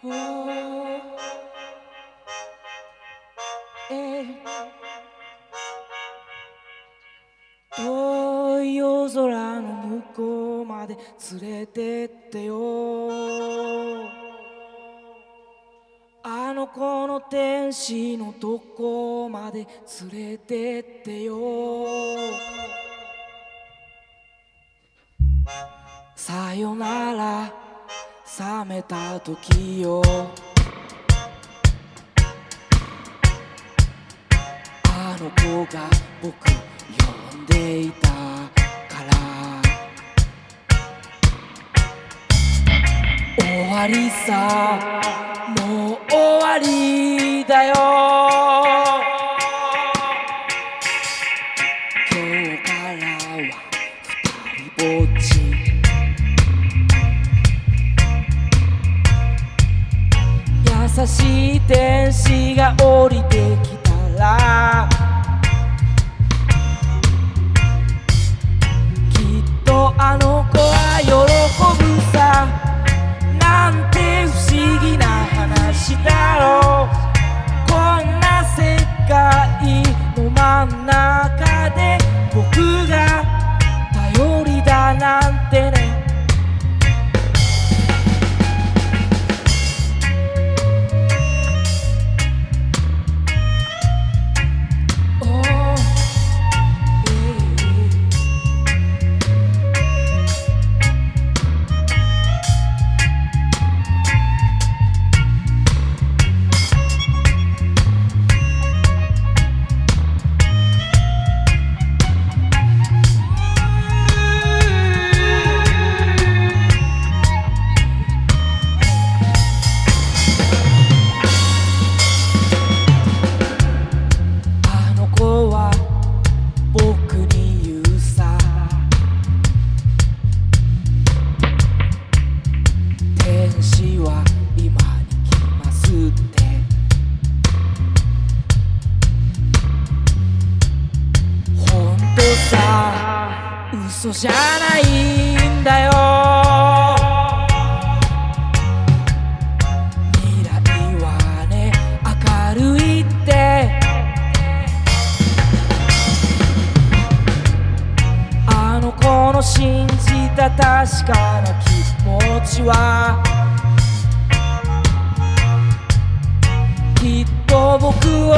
遠い夜空の向こうまで連れてってよ。あの子の天使のとこまで連れてってよ。さよなら。覚めた時よ。あの子が僕呼んでいたから。終わりさ。もう終わりだよ。天使が降りてきたら嘘じゃないんだよ。未来はね明るいって。あの子の信じた確かな気持ちはきっと僕を